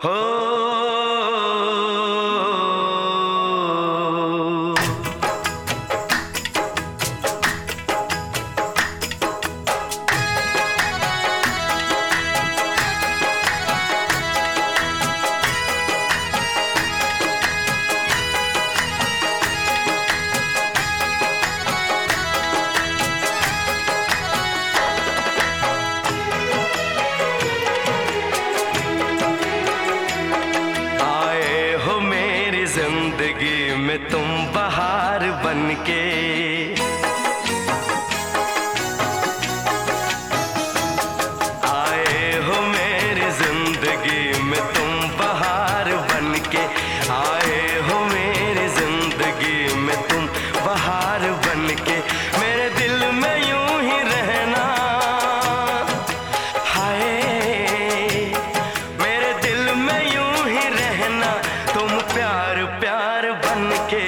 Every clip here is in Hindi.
Huh. में तुम बहार बन के बन के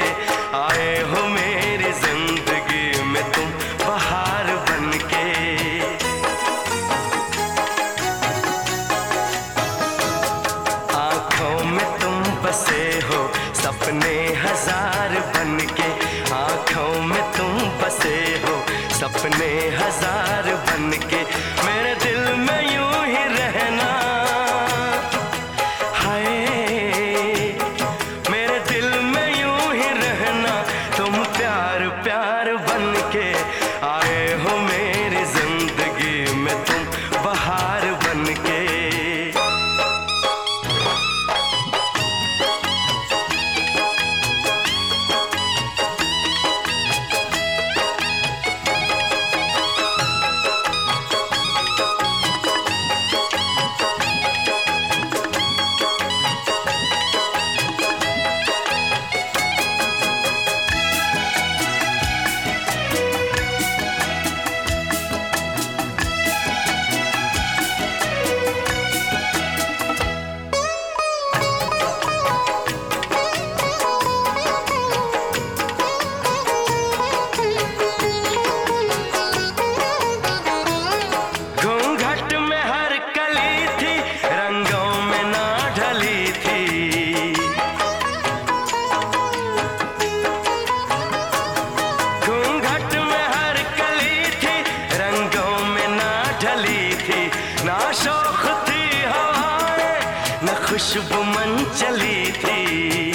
आए हो मेरी ज़िंदगी में तुम बहार बन के आँखों में तुम बसे हो सपने हज़ार बन के आँखों में तुम बसे हो सपने हज़ार बन के शुभमन चली थी।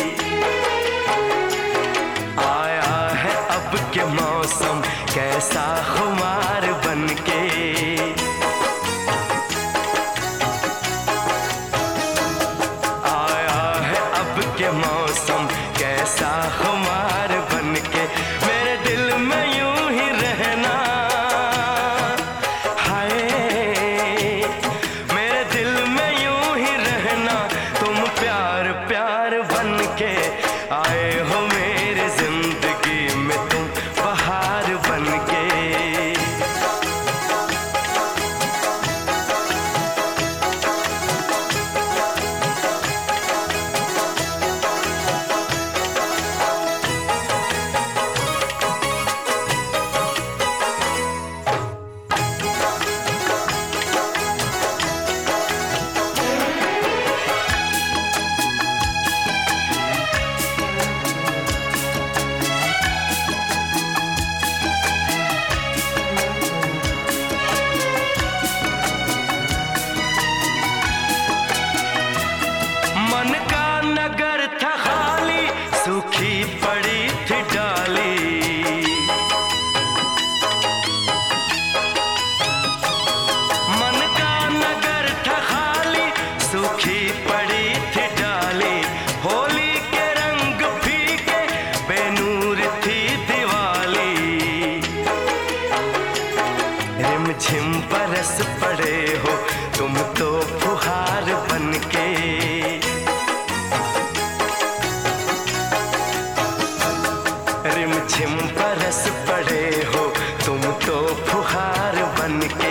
मान के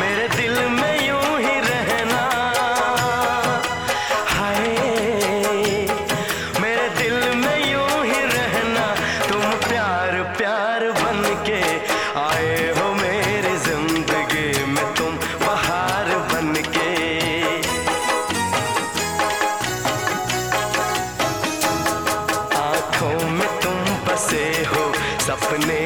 मेरे दिल में यूँ ही रहना। हाय, मेरे दिल में यूँ ही रहना। तुम प्यार प्यार बन के आए हो मेरी ज़िंदगी में, तुम बहार बन के। आँखों में तुम बसे हो सपने